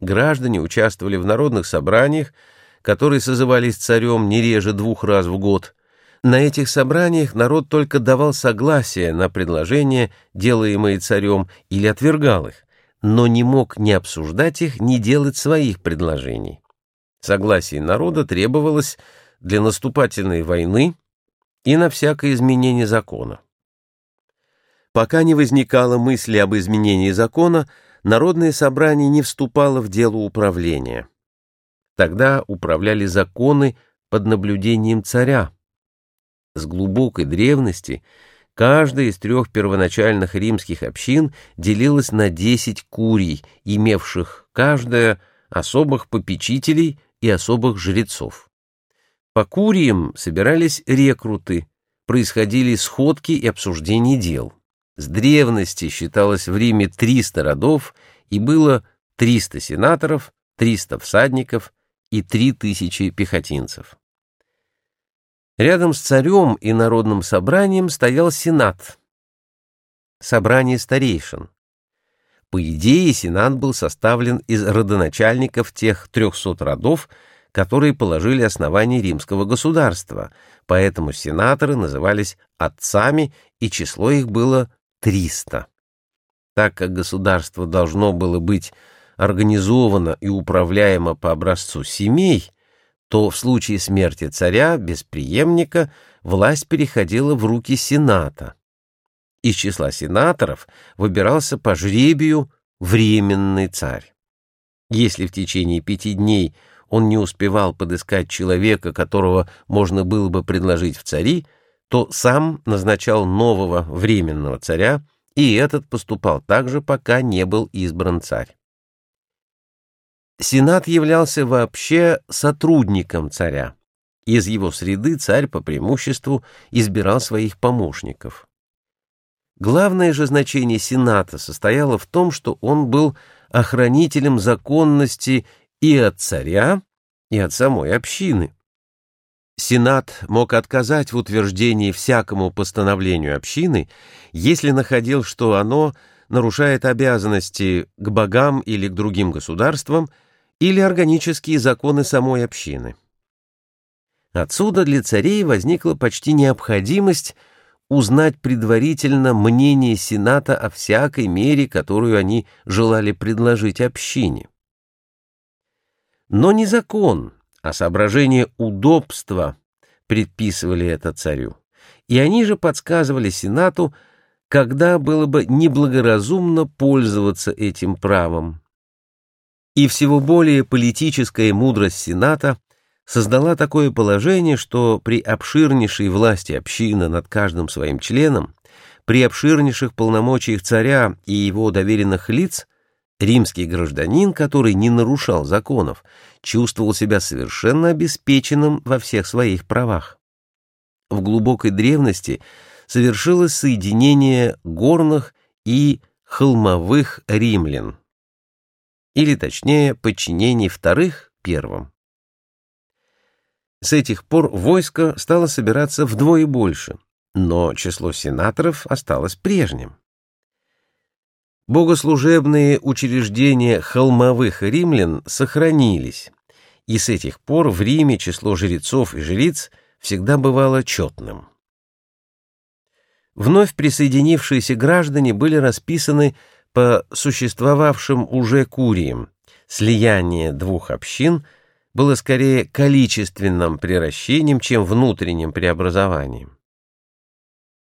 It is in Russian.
Граждане участвовали в народных собраниях, которые созывались царем не реже двух раз в год. На этих собраниях народ только давал согласие на предложения, делаемые царем, или отвергал их, но не мог ни обсуждать их, ни делать своих предложений. Согласие народа требовалось для наступательной войны и на всякое изменение закона. Пока не возникало мысли об изменении закона, народное собрание не вступало в дело управления. Тогда управляли законы под наблюдением царя. С глубокой древности каждая из трех первоначальных римских общин делилась на десять курий, имевших каждая особых попечителей и особых жрецов. По куриям собирались рекруты, происходили сходки и обсуждения дел. С древности считалось в Риме 300 родов и было 300 сенаторов, 300 всадников и 3000 пехотинцев. Рядом с царем и народным собранием стоял сенат, собрание старейшин. По идее, сенат был составлен из родоначальников тех 300 родов, которые положили основание римского государства, поэтому сенаторы назывались отцами, и число их было 300. Так как государство должно было быть организовано и управляемо по образцу семей, то в случае смерти царя без преемника власть переходила в руки сената. Из числа сенаторов выбирался по жребию временный царь. Если в течение пяти дней он не успевал подыскать человека, которого можно было бы предложить в цари, то сам назначал нового временного царя, и этот поступал так же, пока не был избран царь. Сенат являлся вообще сотрудником царя. Из его среды царь по преимуществу избирал своих помощников. Главное же значение Сената состояло в том, что он был охранителем законности и от царя, и от самой общины. Сенат мог отказать в утверждении всякому постановлению общины, если находил, что оно нарушает обязанности к богам или к другим государствам, или органические законы самой общины. Отсюда для царей возникла почти необходимость узнать предварительно мнение Сената о всякой мере, которую они желали предложить общине. Но не закон, а соображение удобства предписывали это царю, и они же подсказывали Сенату, когда было бы неблагоразумно пользоваться этим правом. И всего более политическая мудрость Сената создала такое положение, что при обширнейшей власти общины над каждым своим членом, при обширнейших полномочиях царя и его доверенных лиц, римский гражданин, который не нарушал законов, чувствовал себя совершенно обеспеченным во всех своих правах. В глубокой древности совершилось соединение горных и холмовых римлян, или точнее подчинение вторых первым. С этих пор войско стало собираться вдвое больше, но число сенаторов осталось прежним. Богослужебные учреждения холмовых римлян сохранились, и с этих пор в Риме число жрецов и жриц всегда бывало четным. Вновь присоединившиеся граждане были расписаны по существовавшим уже куриям. Слияние двух общин было скорее количественным приращением, чем внутренним преобразованием.